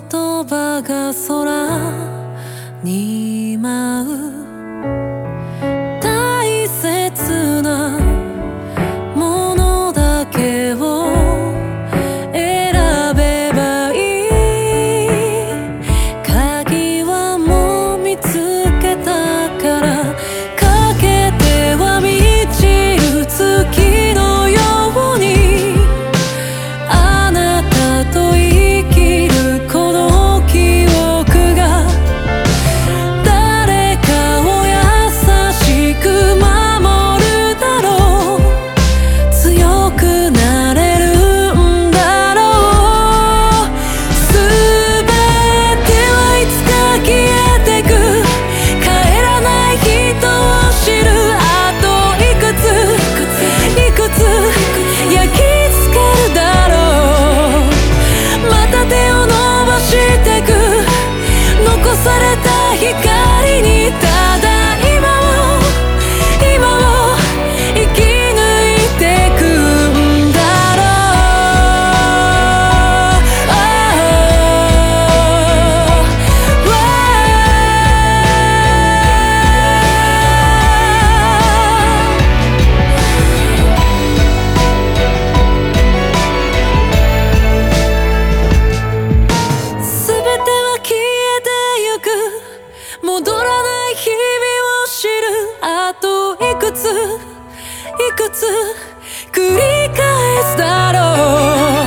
言葉が空に舞う戻らない日々を知るあといくついくつ繰り返すだろう。